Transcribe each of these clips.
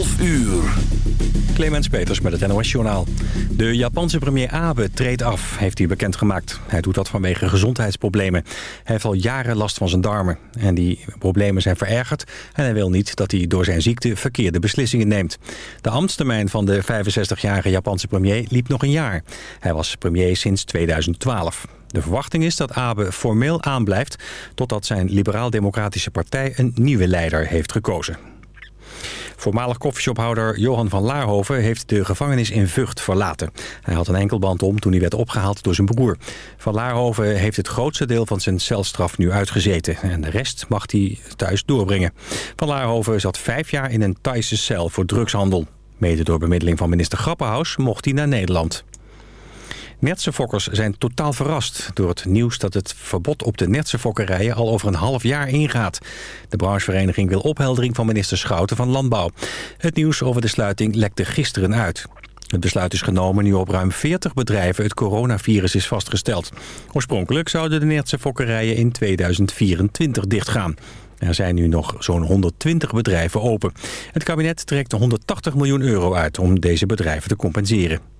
12 uur. Clemens Peters met het NOS Journaal. De Japanse premier Abe treedt af, heeft hij bekendgemaakt. Hij doet dat vanwege gezondheidsproblemen. Hij heeft al jaren last van zijn darmen. En die problemen zijn verergerd. En hij wil niet dat hij door zijn ziekte verkeerde beslissingen neemt. De ambtstermijn van de 65-jarige Japanse premier liep nog een jaar. Hij was premier sinds 2012. De verwachting is dat Abe formeel aanblijft... totdat zijn liberaal-democratische partij een nieuwe leider heeft gekozen. Voormalig koffieshophouder Johan van Laarhoven heeft de gevangenis in Vught verlaten. Hij had een enkelband om toen hij werd opgehaald door zijn broer. Van Laarhoven heeft het grootste deel van zijn celstraf nu uitgezeten. En de rest mag hij thuis doorbrengen. Van Laarhoven zat vijf jaar in een Thaise cel voor drugshandel. Mede door bemiddeling van minister Grappenhaus mocht hij naar Nederland. Nertse fokkers zijn totaal verrast door het nieuws dat het verbod op de Nertse fokkerijen al over een half jaar ingaat. De branchevereniging wil opheldering van minister Schouten van Landbouw. Het nieuws over de sluiting lekte gisteren uit. Het besluit is genomen nu op ruim 40 bedrijven het coronavirus is vastgesteld. Oorspronkelijk zouden de Nertse fokkerijen in 2024 dichtgaan. Er zijn nu nog zo'n 120 bedrijven open. Het kabinet trekt 180 miljoen euro uit om deze bedrijven te compenseren.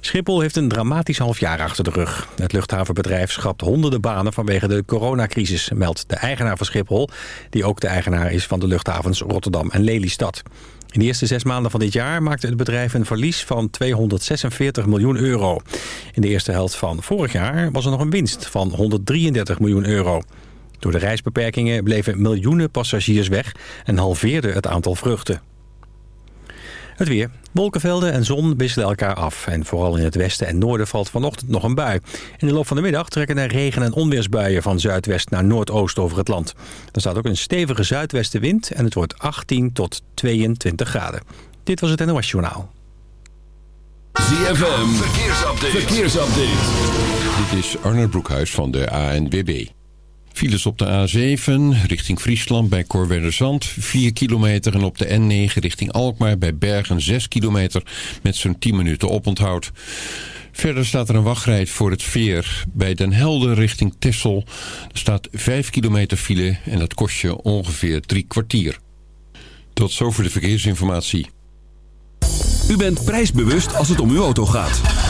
Schiphol heeft een dramatisch half jaar achter de rug. Het luchthavenbedrijf schrapt honderden banen vanwege de coronacrisis, meldt de eigenaar van Schiphol, die ook de eigenaar is van de luchthavens Rotterdam en Lelystad. In de eerste zes maanden van dit jaar maakte het bedrijf een verlies van 246 miljoen euro. In de eerste helft van vorig jaar was er nog een winst van 133 miljoen euro. Door de reisbeperkingen bleven miljoenen passagiers weg en halveerde het aantal vluchten. Het weer. Wolkenvelden en zon wisselen elkaar af. En vooral in het westen en noorden valt vanochtend nog een bui. In de loop van de middag trekken er regen- en onweersbuien van zuidwest naar noordoost over het land. Er staat ook een stevige zuidwestenwind en het wordt 18 tot 22 graden. Dit was het NOS Journaal. ZFM. Verkeersupdate. Verkeersupdate. Dit is Arnold Broekhuis van de ANWB. Files op de A7 richting Friesland bij Corwerderzand 4 kilometer. En op de N9 richting Alkmaar bij Bergen 6 kilometer met zo'n 10 minuten oponthoud. Verder staat er een wachtrijd voor het Veer. Bij Den Helder richting Tessel er staat 5 kilometer file en dat kost je ongeveer drie kwartier. Tot zover de verkeersinformatie. U bent prijsbewust als het om uw auto gaat.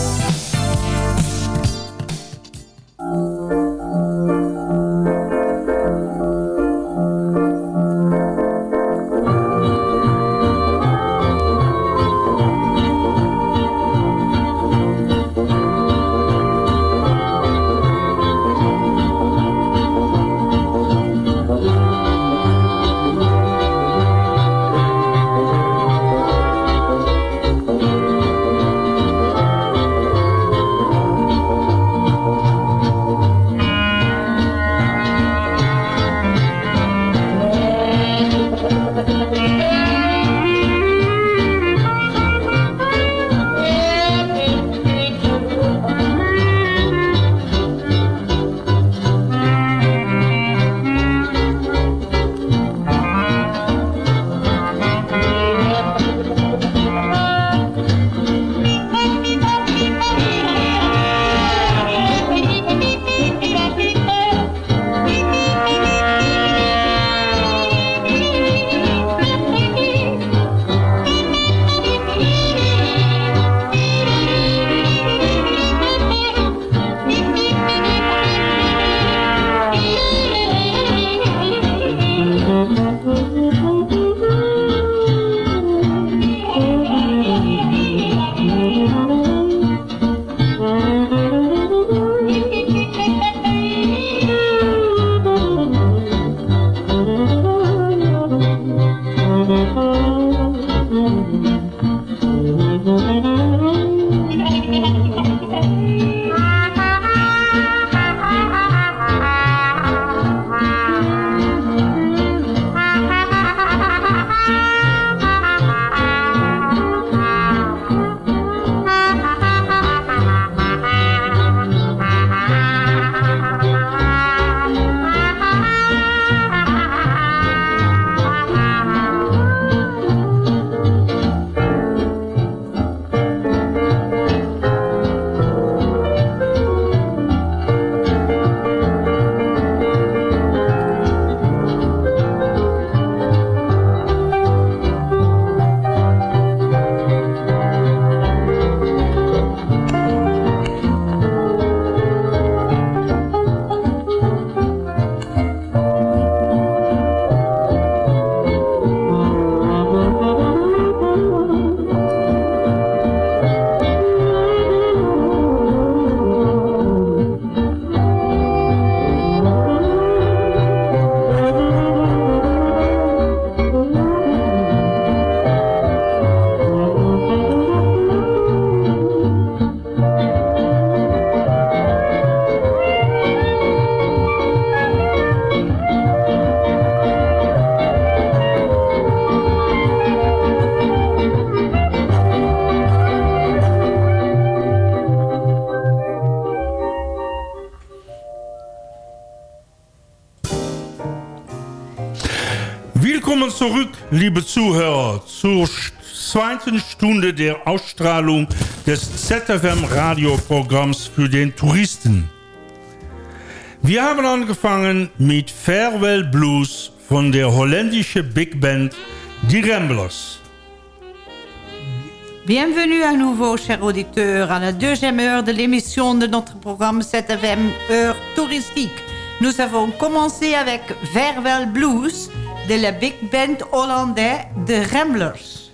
Liebe Zuhörer, zur zweiten Stunde der Ausstrahlung des ZFM-Radioprogramms für den Touristen. Wir haben angefangen mit Farewell Blues von der holländischen Big Band Die Ramblers. Bienvenue à nouveau, chers auditeurs, à la deuxième heure de l'émission de notre programme 7FM Heure Touristique. Nous avons commencé avec Verwell Blues de la big band hollandais de Ramblers.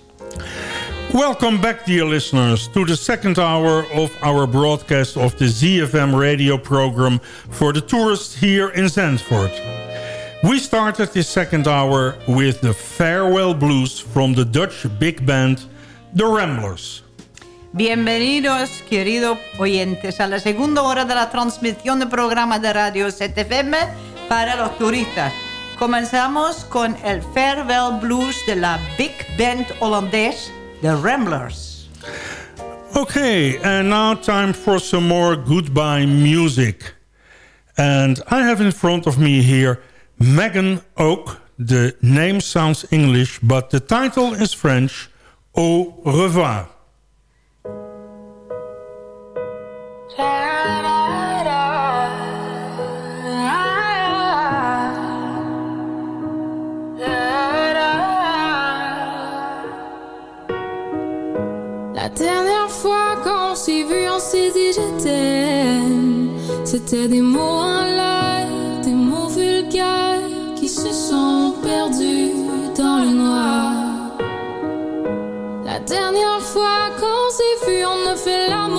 Welcome back, dear listeners, to the second hour of our broadcast of the ZFM radio program for the tourists here in Zandvoort. We started this second hour with the Farewell Blues from the Dutch big band The Ramblers. Bienvenidos, queridos oyentes, a la segunda hora de la transmisión del programa de radio ZFM para los turistas. Comenzamos con el Farewell Blues de la big band holandés The Ramblers. Okay, and now time for some more goodbye music. And I have in front of me here Megan Oak. The name sounds English, but the title is French. Au revoir. Dernière fois qu'on s'est vu, on s'est dit je t'aime. C'était des mots en l'air, des mots vulgaires qui se sont perdus dans le noir. La dernière fois qu'on s'est vu, on a fait l'amour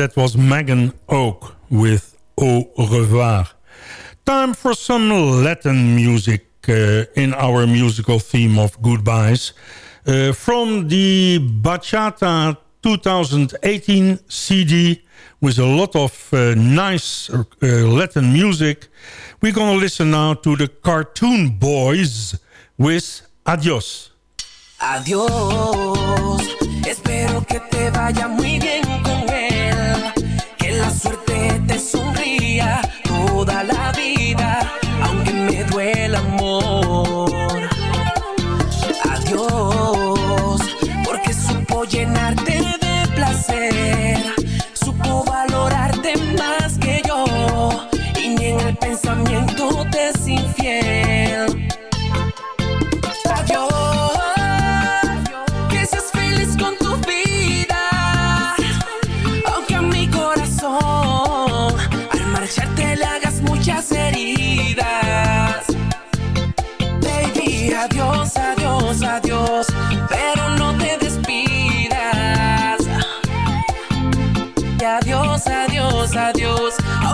that was Megan Oak with Au revoir. Time for some Latin music uh, in our musical theme of goodbyes. Uh, from the Bachata 2018 CD with a lot of uh, nice uh, Latin music. We're going to listen now to the Cartoon Boys with Adios. Adiós, espero que te vaya muy bien con él, suerte te sonría toda la vida, aunque me duela amor. Adiós, porque supo llenarte de placer, supo valorarte más que yo, y ni en el pensamiento te es.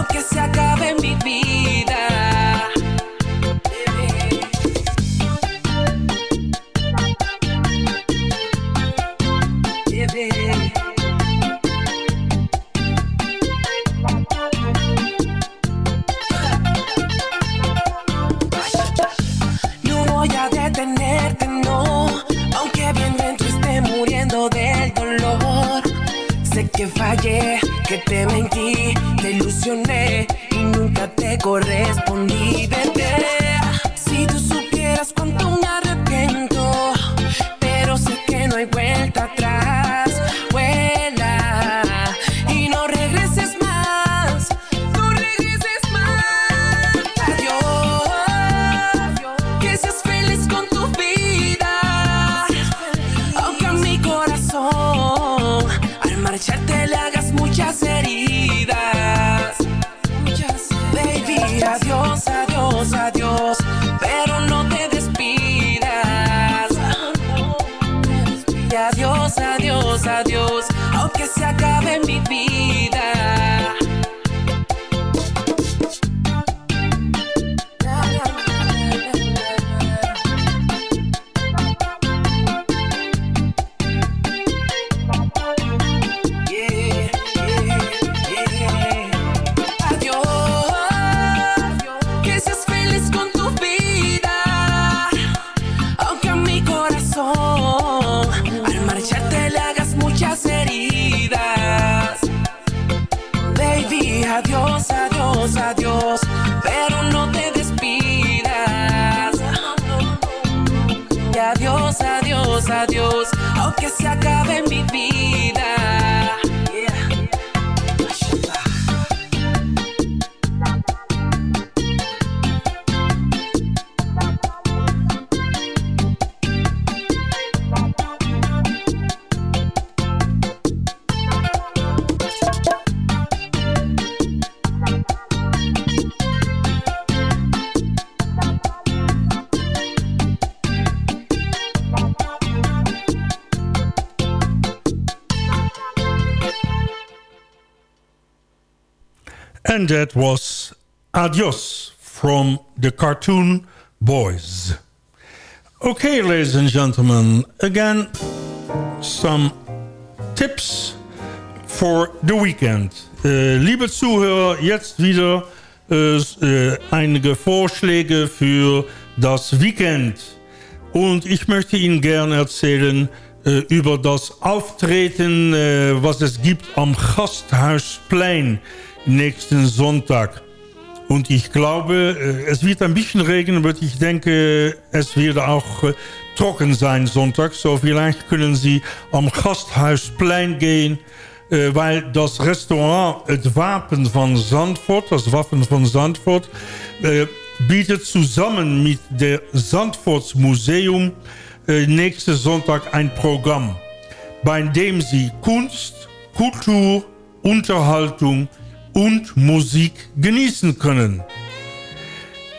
que se acabe mi vida. Que fallé, que te mentí, te ilusioné y nunca te correspondí. And that was Adios from the Cartoon Boys. Okay, ladies and gentlemen, again, some tips for the weekend. Äh, liebe Zuhörer, jetzt wieder äh, einige Vorschläge für das Weekend. Und ich möchte Ihnen gerne erzählen äh, über das Auftreten, was es gibt am Gasthausplein nächsten Sonntag. Und ich glaube, äh, es wird ein bisschen regnen, aber ich denke, es wird auch trocken sein Sonntag. So vielleicht können Sie am Gasthausplein gehen, weil das Restaurant, het Wapen van Zandvoort, das Waffen von Zandvoort, äh, bietet zusammen mit der Zandvoorts Museum nächsten Sonntag ein Programm, bei dem Sie Kunst, Kultur, Unterhaltung und Musik genießen können.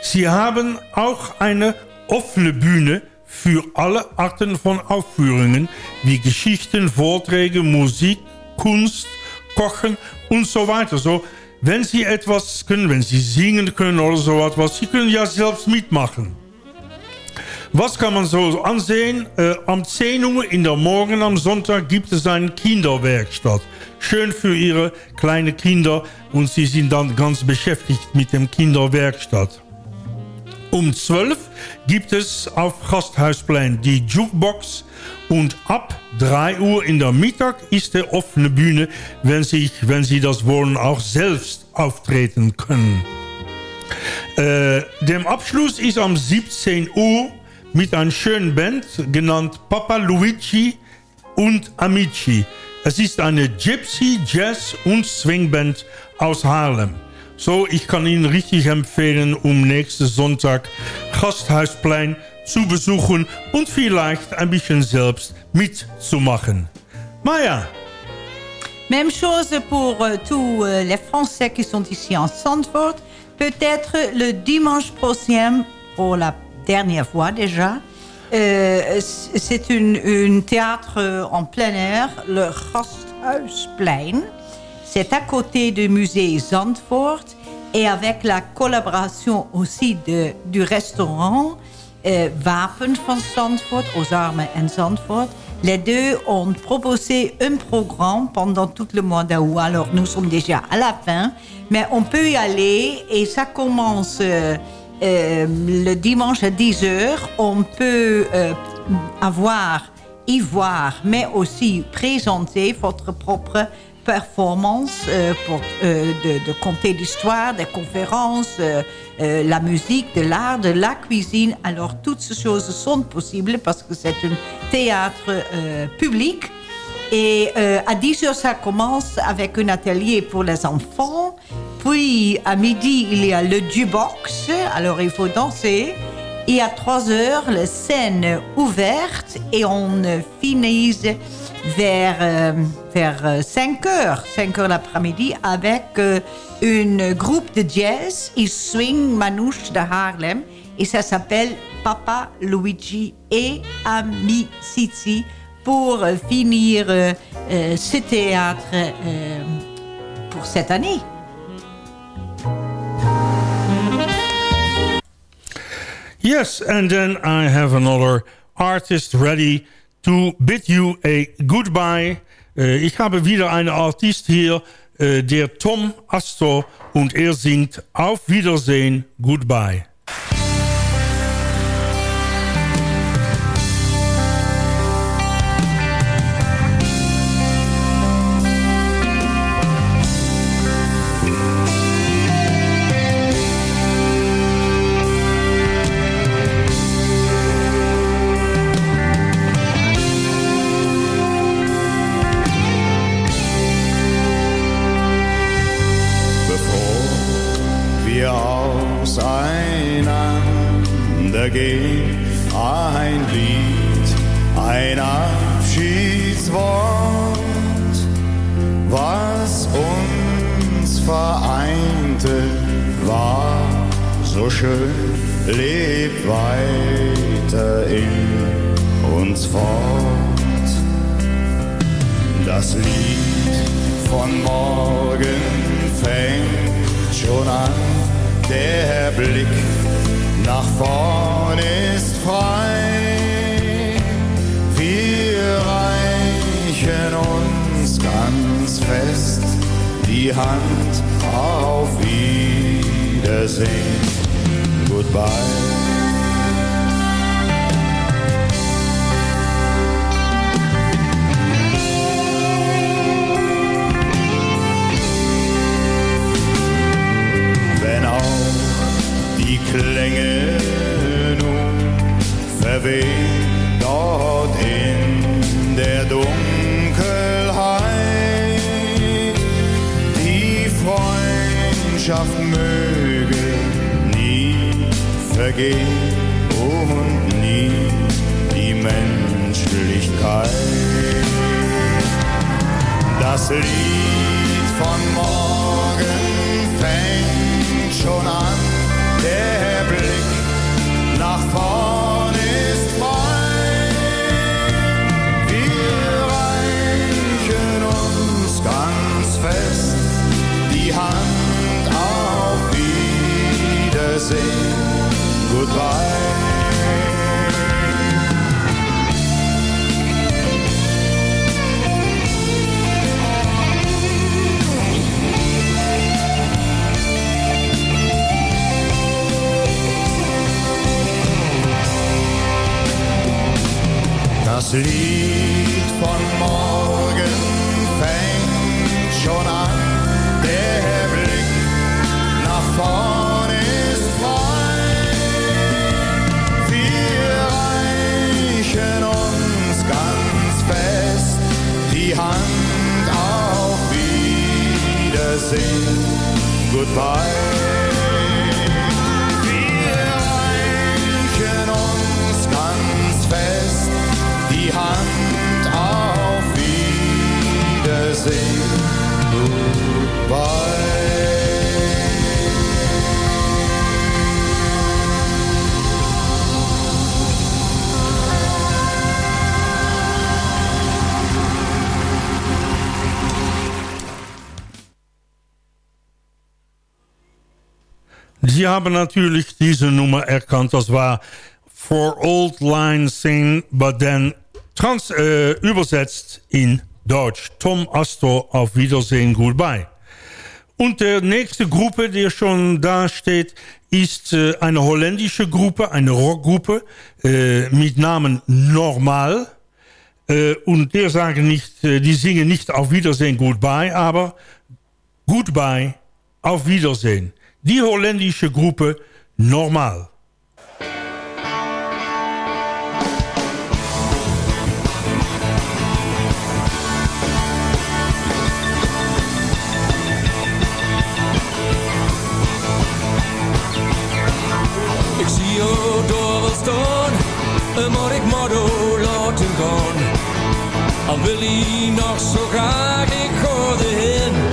Sie haben auch eine offene Bühne für alle Arten von Aufführungen wie Geschichten, Vorträge, Musik, Kunst, kochen und so weiter. So, wenn Sie etwas können, wenn Sie singen können oder so etwas, Sie können ja selbst mitmachen. Was kann man so ansehen? Äh, am 10 Uhr in der Morgen am Sonntag gibt es eine Kinderwerkstatt. Schön für Ihre kleinen Kinder und Sie sind dann ganz beschäftigt mit dem Kinderwerkstatt. Um 12 gibt es auf Gasthausplein die Jukebox und ab 3 Uhr in der Mittag ist der offene Bühne, wenn Sie, wenn Sie das wollen, auch selbst auftreten können. Äh, dem Abschluss ist am 17 Uhr mit einer schönen Band genannt Papa Luigi und Amici. Es ist eine Gypsy, Jazz und Swingband aus Haarlem. So, ich kann Ihnen richtig empfehlen, um nächsten Sonntag Gasthausplein zu besuchen und vielleicht ein bisschen selbst mitzumachen. Maya, Même chose pour euh, tous euh, les Français qui sont ici en Sandford. Peut-être le dimanche prochain, pour la dernière fois déjà. Euh, c'est une, une théâtre euh, en plein air, le Gasthuisplein. C'est à côté du musée Zandvoort et avec la collaboration aussi de, du restaurant euh, Wapen van Zandvoort, aux armes en Zandvoort. Les deux ont proposé un programme pendant tout le mois d'août. Alors, nous sommes déjà à la fin, mais on peut y aller et ça commence euh, le dimanche à 10h. On peut euh, avoir, y voir, mais aussi présenter votre propre performance euh, pour, euh, de, conter d'histoire, des conférences, euh, euh, la musique, de l'art, de la cuisine. Alors, toutes ces choses sont possibles parce que c'est un théâtre euh, public. Et euh, à 10 heures, ça commence avec un atelier pour les enfants. Puis, à midi, il y a le jukebox. Alors, il faut danser. Et à 3 heures, la scène ouverte. Et on euh, finit vers, euh, vers euh, 5 heures, 5 heures l'après-midi, avec euh, un groupe de jazz. Ils swing manouche de Harlem. Et ça s'appelle Papa Luigi et Amici pour euh, finir euh, euh, ce théâtre euh, pour cette année. Yes, and then I have another artist ready to bid you a goodbye. Äh, ich habe wieder einen Artist hier, äh, der Tom Astor, und er singt Auf Wiedersehen, Goodbye. sleep. Haben natürlich diese Nummer erkannt. Das war For Old Line Sing, but then trans, äh, übersetzt in Deutsch. Tom Astor, auf Wiedersehen, goodbye. Und der nächste Gruppe, die schon da steht, ist äh, eine holländische Gruppe, eine Rockgruppe äh, mit Namen Normal. Äh, und die sagen nicht, äh, die singen nicht auf Wiedersehen, goodbye, aber goodbye, auf Wiedersehen. Die holländische Gruppe Normal. Ik zie jou door wel staan, maar ik moet laten gaan. Al wil hij nog zo graag, ik erheen.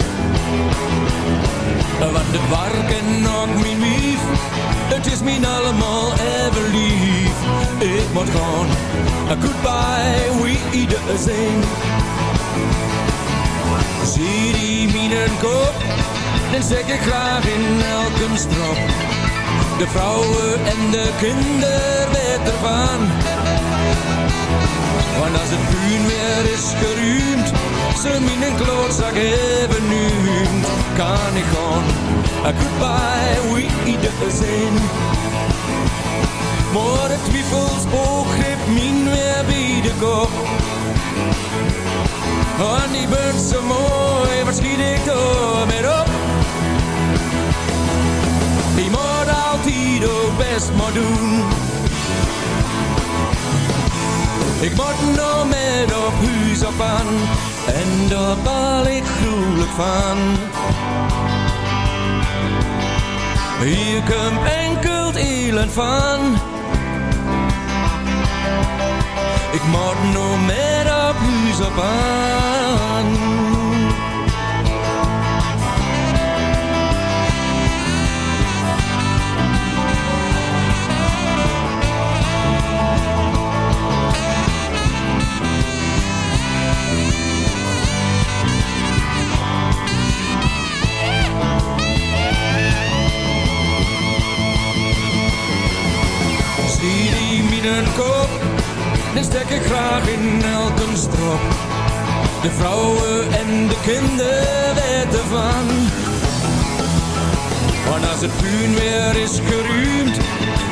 Want de varken nog mijn wief, het is mij allemaal even lief. Ik moet gaan, goodbye, we iedereen. Zie die mijn kop, dan zeg ik graag in elke strop. De vrouwen en de kinderen weten ervan. Want als het puin weer is geruimd, ze mijn klootzak even nuumt, kan ik gaan. A goodbye, we iedereen. Maar het twijfelspook greep mijn weer bij de kop. En die bent zo mooi, wat schiet ik door met op? Die moet altijd ook best maar doen. Ik moet nog met op huis op aan en daar baal ik gruwelijk van. Hier komt enkel het van. Ik moet nog met op huis op aan. Stek ik graag in elke strop. De vrouwen en de kinderen weten van. Want als het puin weer is geruimd,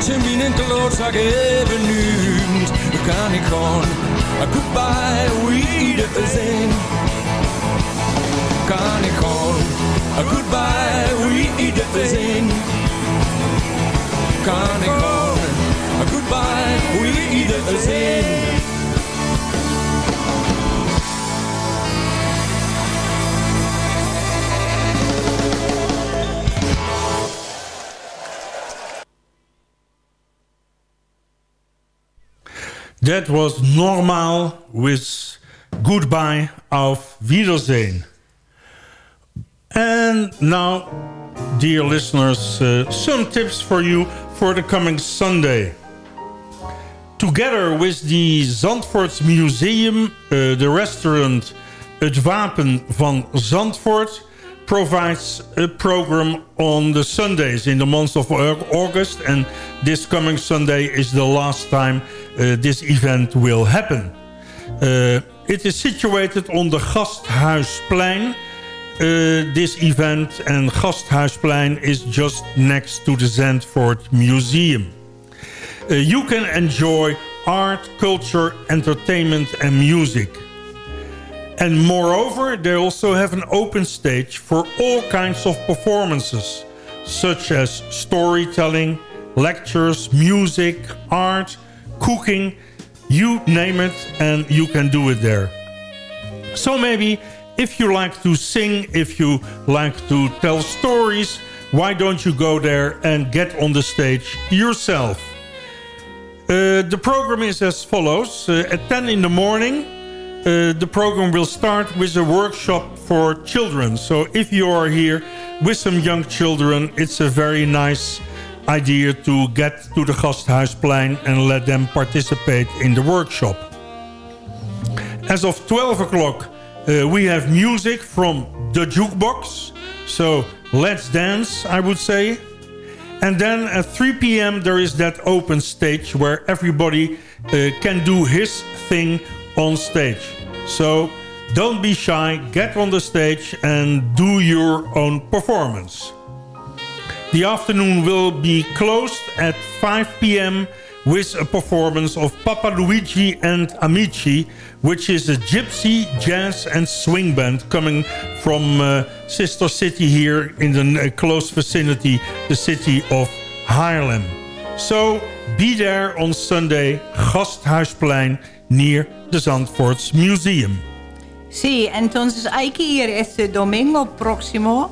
ze mijn klootzak even nuumt. Dan kan ik gewoon, a goodbye, iedereen. Kan ik gewoon, a goodbye, iedereen. Kan ik gewoon, we iedereen. That was Normal with Goodbye auf Wiedersehen. And now, dear listeners, uh, some tips for you for the coming Sunday. Together with the Zandvoort Museum, uh, the restaurant Het Wapen van Zandvoort provides a program on the Sundays in the month of August. And this coming Sunday is the last time uh, this event will happen. Uh, it is situated on the Gasthuisplein. Uh, this event and Gasthuisplein is just next to the Zandvoort Museum. Uh, you can enjoy art, culture, entertainment and music. And moreover, they also have an open stage for all kinds of performances, such as storytelling, lectures, music, art, cooking, you name it, and you can do it there. So maybe if you like to sing, if you like to tell stories, why don't you go there and get on the stage yourself? Uh, the program is as follows. Uh, at 10 in the morning, uh, the program will start with a workshop for children. So if you are here with some young children, it's a very nice idea to get to the Gasthuisplein and let them participate in the workshop. As of 12 o'clock, uh, we have music from the jukebox. So let's dance, I would say. And then at 3 p.m. there is that open stage where everybody uh, can do his thing on stage. So don't be shy, get on the stage and do your own performance. The afternoon will be closed at 5 p.m. with a performance of Papa Luigi and Amici, which is a gypsy, jazz and swing band coming from uh, sister city here in the uh, close vicinity, the city of Haarlem. So be there on Sunday, Gasthuisplein, near the Zandvoorts Museum. Sí, entonces hay que ir este domingo próximo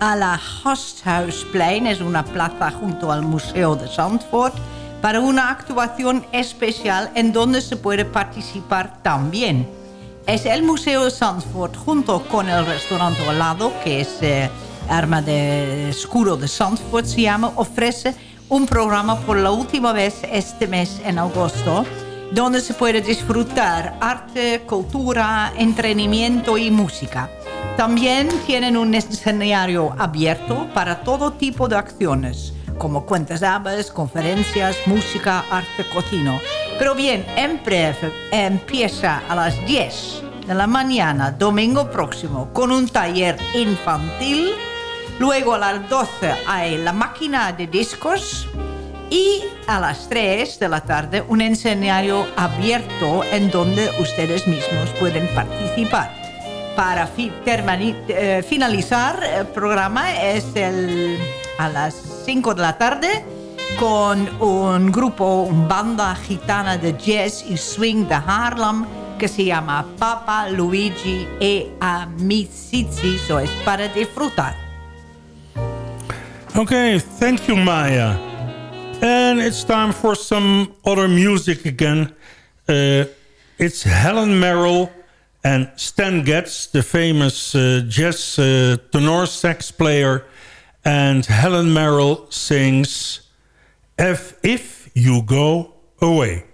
a la Gasthuisplein, es una plaza junto al Museo de Zandvoort, para una actuación especial en donde se puede participar también. Es el Museo de Zandvoort junto con el restaurante al lado, que es eh, Arma de Escuro de Zandvoort se llama, ofrece un programa por la última vez este mes en agosto, donde se puede disfrutar arte, cultura, entretenimiento y música. También tienen un escenario abierto para todo tipo de acciones, como cuentas aves, conferencias, música, arte cocino. Pero bien, en breve empieza a las 10 de la mañana, domingo próximo, con un taller infantil. Luego a las 12 hay la máquina de discos. Y a las 3 de la tarde un escenario abierto en donde ustedes mismos pueden participar. Para fi- eh, finalizar el programa es el, a las 5 de la tarde con un grupo, una banda gitana de jazz y swing de Harlem que se llama Papa Luigi e Amici, so es para disfrutar. Okay, thank you, Maya. And it's time for some other music again. Uh, it's Helen Merrill and Stan Getz, the famous uh, jazz uh, tenor sax player. And Helen Merrill sings If, if You Go Away.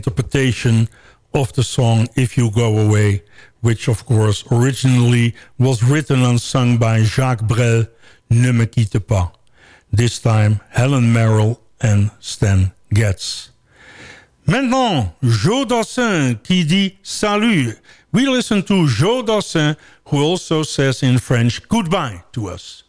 Interpretation of the song If You Go Away, which of course originally was written and sung by Jacques Brel, Ne me quitte pas. This time Helen Merrill and Stan Getz. Maintenant, Joe Dassin qui dit salut. We listen to Joe Dassin who also says in French goodbye to us.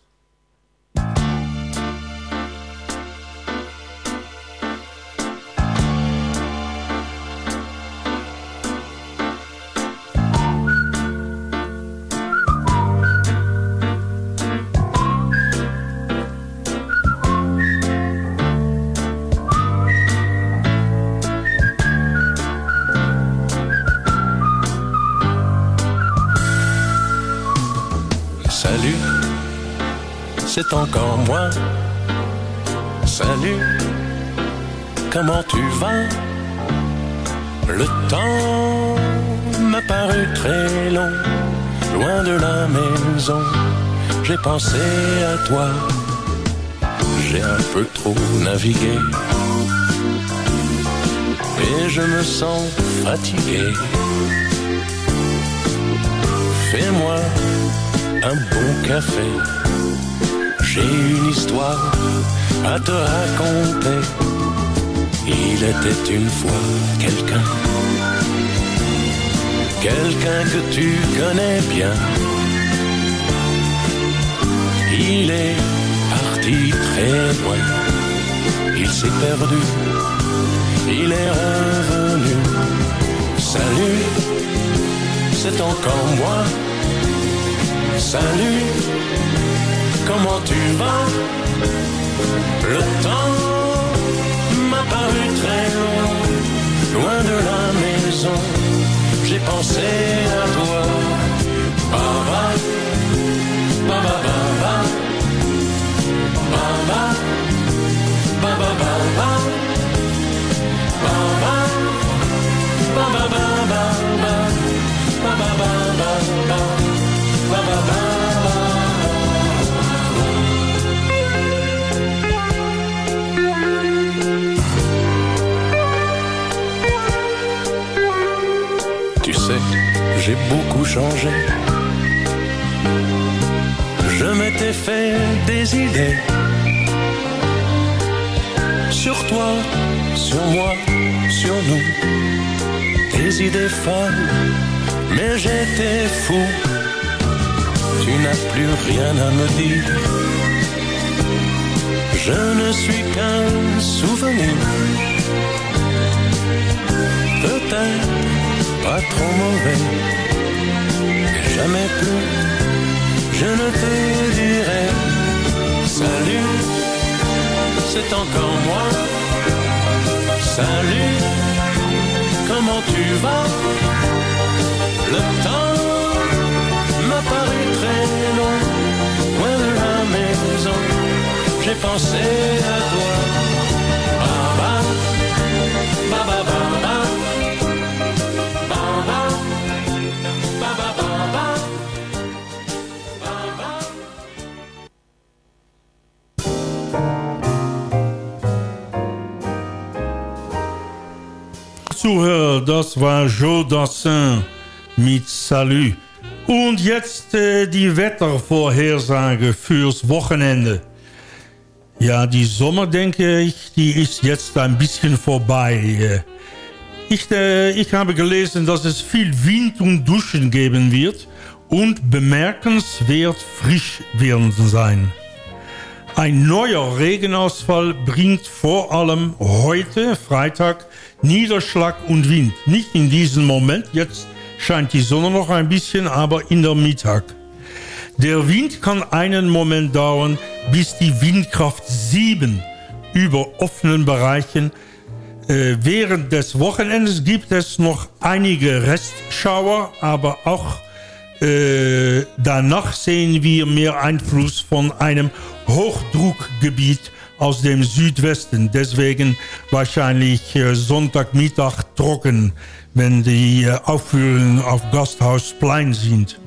C'est encore moi. Salut, comment tu vas? Le temps m'a paru très long, loin de la maison. J'ai pensé à toi, j'ai un peu trop navigué. Et je me sens fatigué. Fais-moi un bon café. J'ai une histoire à te raconter. Il était une fois quelqu'un, quelqu'un que tu connais bien. Il est parti très loin, il s'est perdu, il est revenu. Salut, c'est encore moi. Salut, comment tu vas? Le temps m'a paru très long, loin de la maison. J'ai pensé à toi. J'ai beaucoup changé. Je m'étais fait des idées sur toi, sur moi, sur nous. des idées folles, mais j'étais fou. Tu n'as plus rien à me dire. Je ne suis qu'un souvenir. Peut-être pas trop mauvais. Jamais plus, je ne te dirai salut, c'est encore moi. Salut, comment tu vas? Le temps m'a paru très long, loin de la maison. J'ai pensé à toi. Ba, ba, ba, Zuhörer, das war Joe Dassin mit Salut. Und jetzt äh, die Wettervorhersage fürs Wochenende. Ja, die Sommer, denke ich, die ist jetzt ein bisschen vorbei. Äh, Ich, äh, ich habe gelesen, dass es viel Wind und Duschen geben wird und bemerkenswert frisch werden sein. Ein neuer Regenausfall bringt vor allem heute, Freitag, Niederschlag und Wind. Nicht in diesem Moment, jetzt scheint die Sonne noch ein bisschen, aber in der Mittag. Der Wind kann einen Moment dauern, bis die Windkraft 7 über offenen Bereichen. Äh, während des Wochenendes gibt es noch einige Restschauer, aber auch äh, danach sehen wir mehr Einfluss von einem Hochdruckgebiet aus dem Südwesten. Deswegen wahrscheinlich äh, Sonntagmittag trocken, wenn die äh, Aufführungen auf Gasthausplein sind.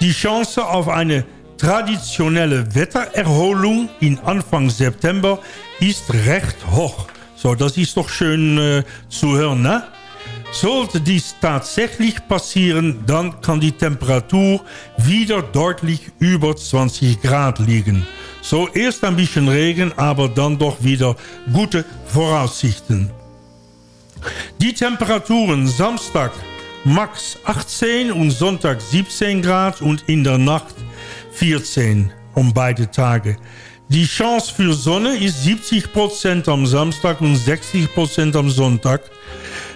Die Chance auf eine traditionelle Wettererholung in Anfang September ist recht hoch. So, das ist doch schön zu hören, ne? Sollte dies tatsächlich passieren, dann kann die Temperatur wieder deutlich über 20 Grad liegen. So erst ein bisschen Regen, aber dann doch wieder gute Voraussichten. Die Temperaturen Samstag max 18 und Sonntag 17 Grad und in der Nacht 14 um beide Tage. Die Chance für Sonne ist 70% am Samstag und 60% am Sonntag.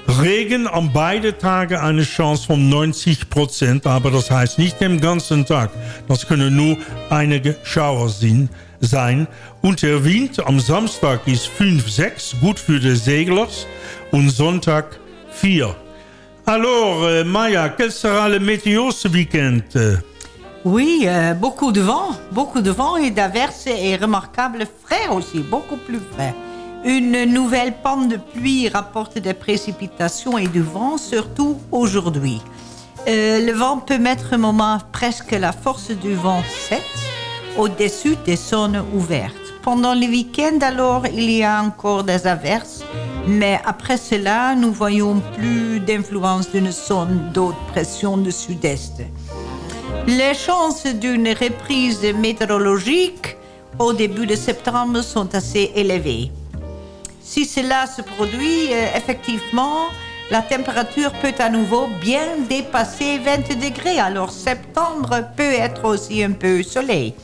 Regen an beide Tage eine Chance von 90%, aber das heißt nicht den ganzen Tag. Das können nur einige Schauer sein. Und der Wind am Samstag ist 5, 6, gut für die Seglers. Und Sonntag 4. Alors, euh, Maya, quel sera le météo ce week-end? Oui, euh, beaucoup de vent, beaucoup de vent et d'averses et remarquable frais aussi, beaucoup plus frais. Une nouvelle pente de pluie rapporte des précipitations et du vent, surtout aujourd'hui. Euh, le vent peut mettre un moment presque la force du vent 7 au-dessus des zones ouvertes. Pendant le week-end, alors, il y a encore des averses, mais après cela, nous voyons plus d'influence d'une zone d'haute pression du sud-est. Les chances d'une reprise météorologique au début de septembre sont assez élevées. Si cela se produit, euh, effectivement, la température peut à nouveau bien dépasser 20 degrés. Alors septembre peut être aussi un peu soleil.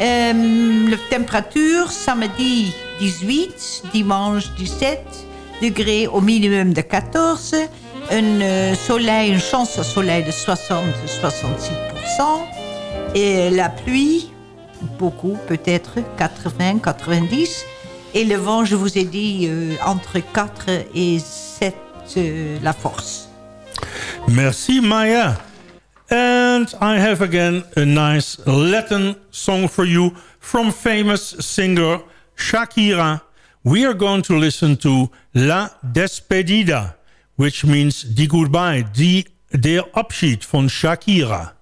Euh, la température samedi 18, dimanche 17 degrés au minimum de 14. Un euh, soleil, une chance au soleil de 60-66%. Et la pluie, beaucoup peut-être, 80-90%. Et le vent, je vous ai dit, euh, entre 4 et 7 euh, la force. Merci, Maya. And I have again a nice Latin song for you from famous singer Shakira. We are going to listen to La Despedida, which means die goodbye, die, der Abschied von Shakira.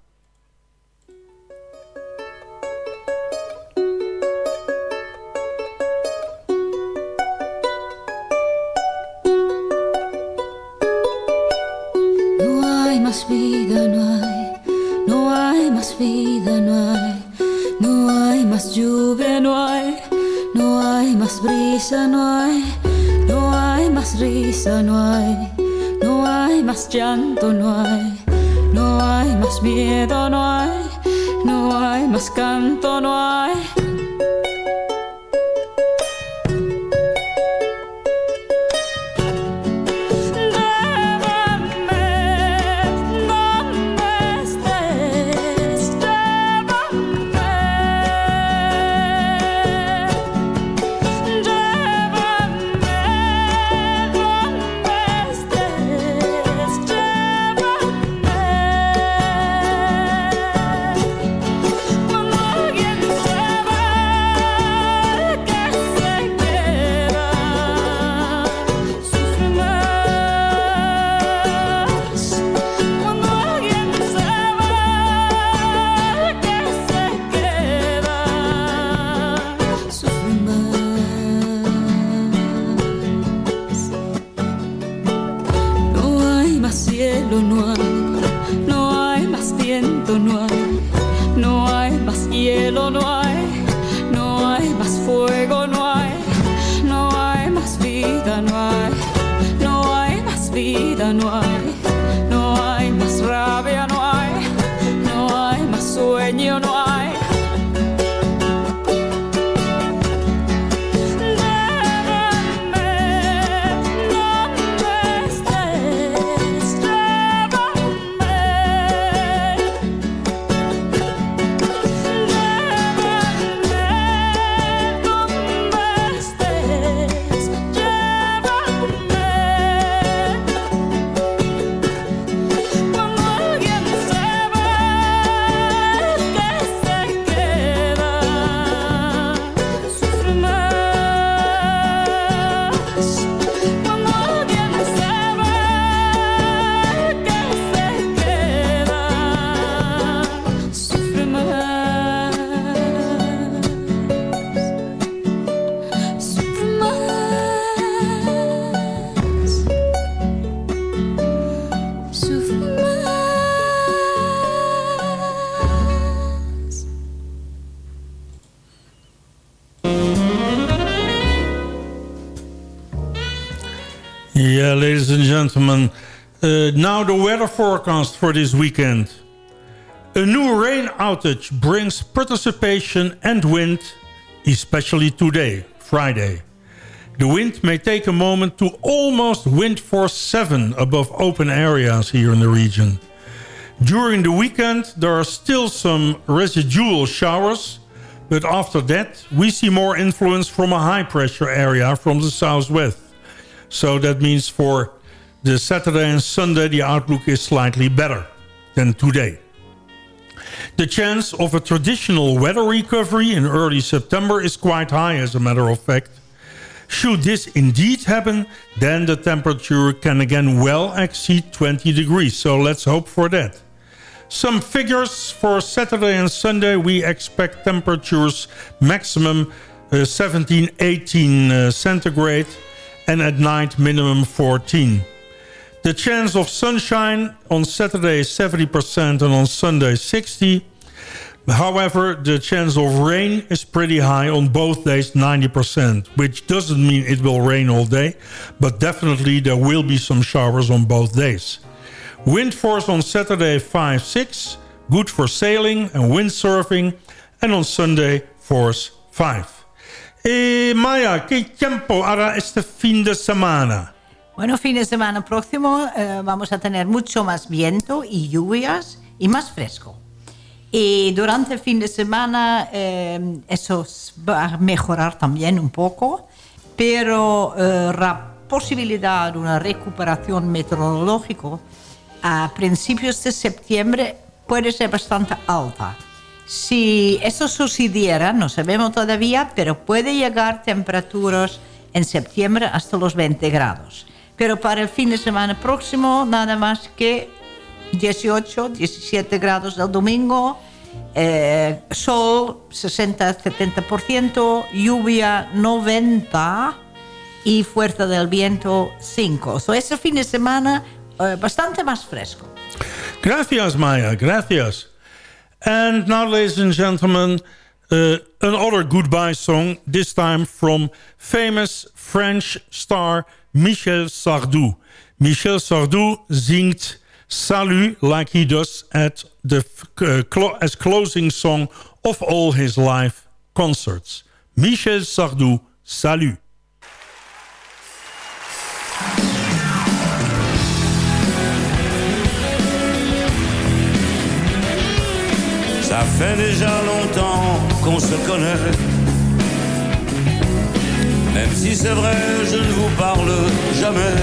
Más vida, no hay, no hay más vida, no hay, no hay más lluvia, no hay, no hay más brisa, no hay, no hay más risa, no hay, no hay más llanto, no hay, no hay más miedo, no hay, no hay más canto, no hay. Now the weather forecast for this weekend. A new rain outage brings participation and wind, especially today, Friday. The wind may take a moment to almost wind force 7 above open areas here in the region. During the weekend, there are still some residual showers, but after that, we see more influence from a high pressure area from the southwest. So that means for the Saturday and Sunday, the outlook is slightly better than today. The chance of a traditional weather recovery in early September is quite high, as a matter of fact. Should this indeed happen, then the temperature can again well exceed 20 degrees. So let's hope for that. Some figures for Saturday and Sunday. We expect temperatures maximum uh, 17, 18 uh, centigrade and at night minimum 14. The chance of sunshine on Saturday is 70% and on Sunday 60. However, the chance of rain is pretty high on both days, 90%, which doesn't mean it will rain all day, but definitely there will be some showers on both days. Wind force on Saturday 5, 6, good for sailing and windsurfing, and on Sunday force 5. Eh, Maya, ¿qué tiempo hará este fin de semana? Bueno, fin de semana próximo eh, vamos a tener mucho más viento y lluvias y más fresco. Y durante el fin de semana eh, eso va a mejorar también un poco, pero eh, la posibilidad de una recuperación meteorológica a principios de septiembre puede ser bastante alta. Si eso sucediera, no sabemos todavía, pero puede llegar temperaturas en septiembre hasta los 20 grados. Pero para el fin de semana próximo, nada más que 18, 17 grados el domingo, eh, sol 60-70%, lluvia 90% y fuerza del viento 5. So, ese fin de semana eh, bastante más fresco. Gracias, Maya. Gracias. And now, ladies and gentlemen, uh, another goodbye song, this time from famous French star Michel Sardou. Michel Sardou zingt Salut like he does at the uh, as closing song of all his live concerts. Michel Sardou, Salut. Ça fait déjà longtemps qu'on se connaît. Même si c'est vrai, je ne vous parle jamais.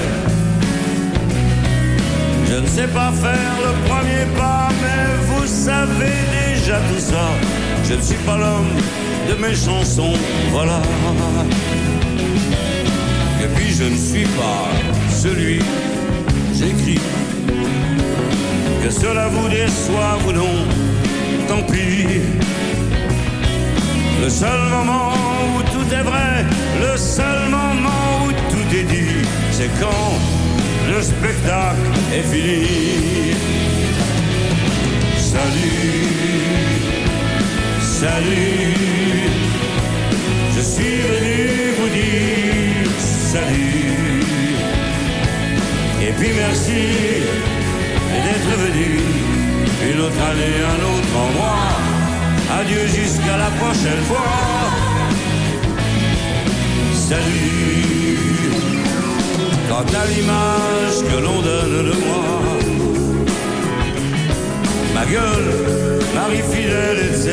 Je ne sais pas faire le premier pas, mais vous savez déjà tout ça. Je ne suis pas l'homme de mes chansons, voilà. Et puis je ne suis pas celui j'écris. Que cela vous déçoive ou non, tant pis. Le seul moment où tout est vrai, le seul moment où tout est dit, c'est quand le spectacle est fini. Salut, salut, je suis venu vous dire salut. Et puis merci d'être venu une autre année, un autre endroit. Adieu jusqu'à la prochaine fois. Salut. Quant à l'image que l'on donne de moi, ma gueule, mari fidèle, etc.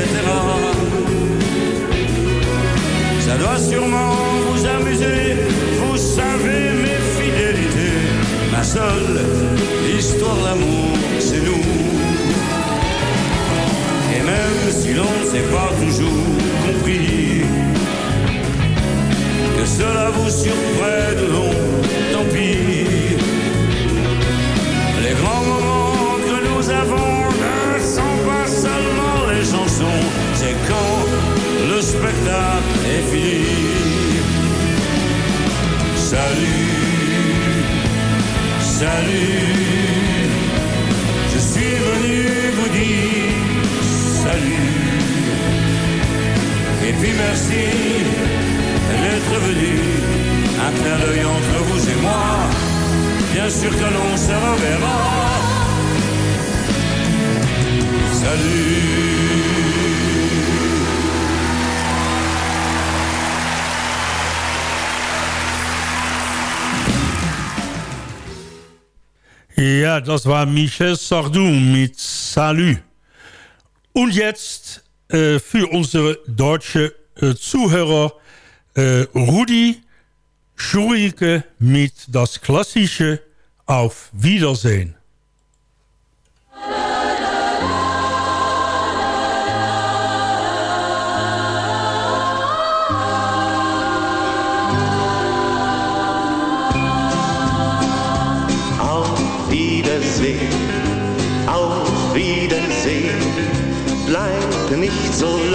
Ça doit sûrement vous amuser, vous savez mes fidélités. Ma seule histoire d'amour, c'est nous. Et même si l'on ne s'est pas toujours compris, que cela vous surprenne, non, tant pis. Les grands moments que nous avons ne sont pas seulement les chansons, c'est quand le spectacle est fini. Salut, salut, je suis venu vous dire salut. Et puis merci d'être venu, un clin d'œil entre vous et moi. Bien sûr que l'on se reverra. Salut. Ja, das war Michel Sardou mit Salut. Und jetzt für unsere deutsche äh, Zuhörer äh, Rudi Schurike mit das klassische Auf Wiedersehen. So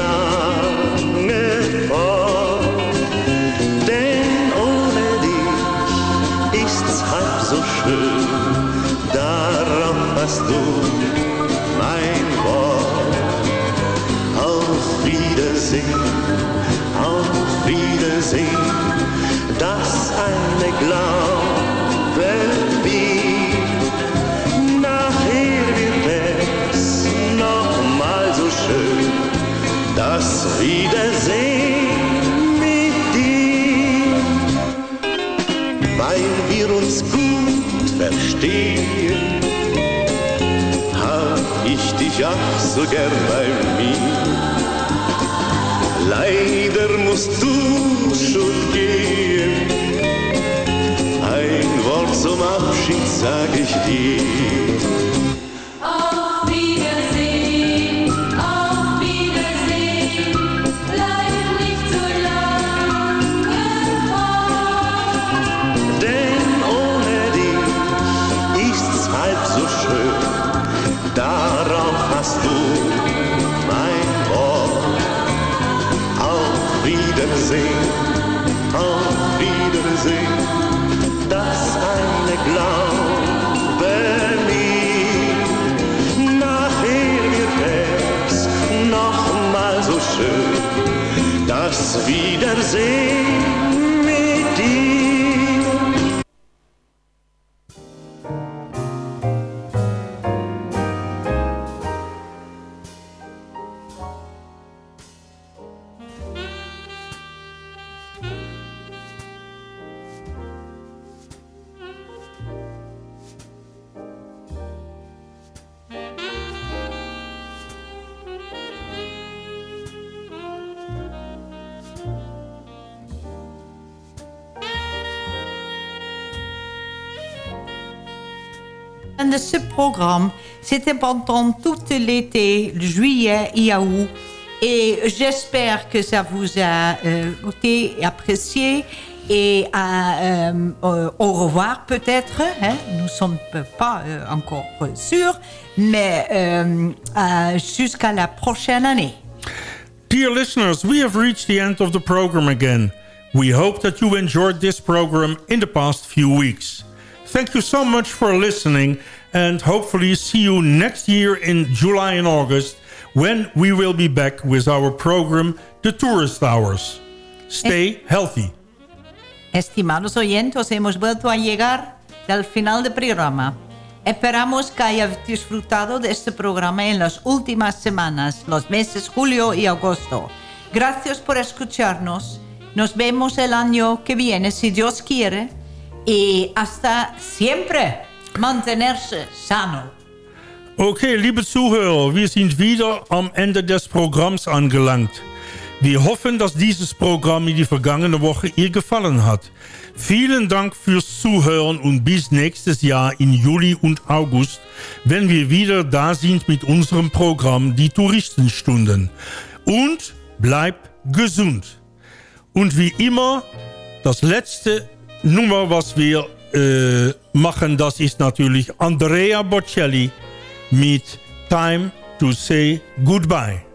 auch so gern bei mir. Leider musst du schon gehen. Ein Wort zum Abschied sag ich dir. Wiedersehen En de ce programme, c'était pendant tout l'été, le juillet et août. Et j'espère que ça vous a euh, goûté et apprécié. Et à, euh, euh, au revoir peut-être. Hein? Nous ne sommes pas euh, encore sûrs. Mais euh, euh, jusqu'à la prochaine année. Dear listeners, we have reached the end of the program again. We hope that you enjoyed this program in the past few weeks. Thank you so much for listening and hopefully see you next year in July and August when we will be back with our program The Tourist Hours. Stay healthy. Estimados oyentes, hemos vuelto a llegar al final del programa. Esperamos que hayas disfrutado de este programa en las últimas semanas, los meses julio y agosto. Gracias por escucharnos. Nos vemos el año que viene, si Dios quiere. Y hasta siempre mantenerse sano. Okay, liebe Zuhörer, wir sind wieder am Ende des Programms angelangt. Wir hoffen, dass dieses Programm in die vergangene Woche ihr gefallen hat. Vielen Dank fürs Zuhören und bis nächstes Jahr in Juli und August, wenn wir wieder da sind mit unserem Programm Die Touristenstunden. Und bleib gesund. Und wie immer, das letzte Nummer, was wir äh, machen, das ist natürlich Andrea Bocelli mit Time to Say Goodbye.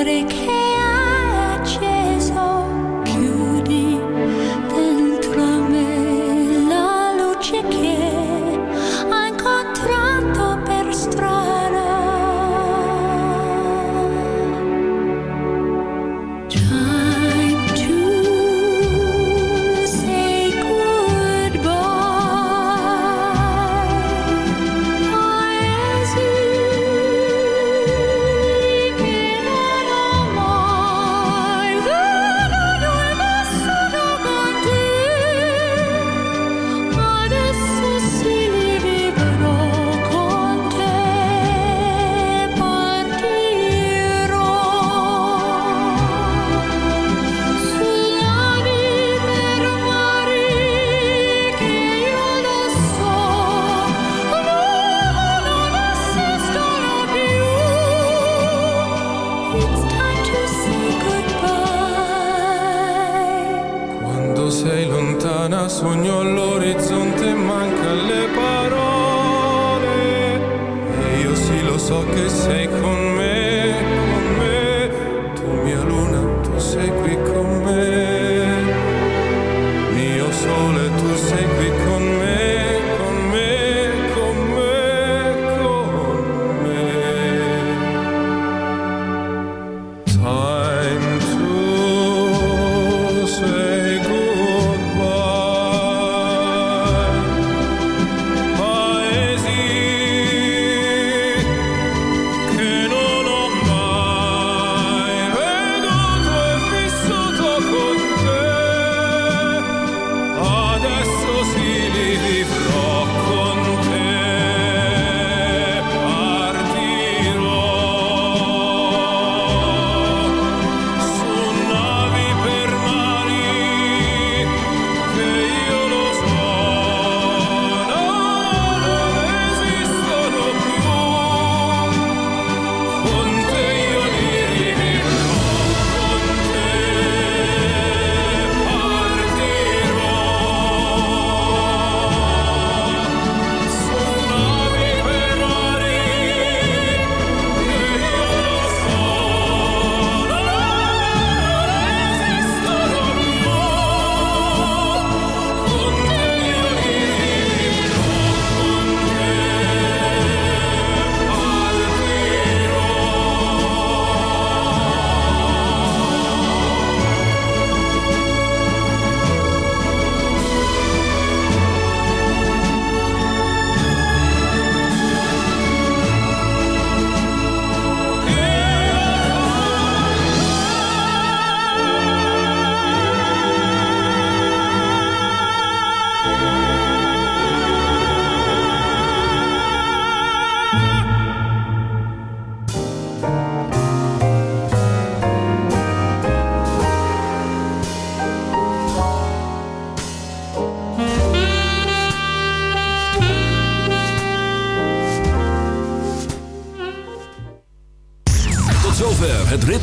what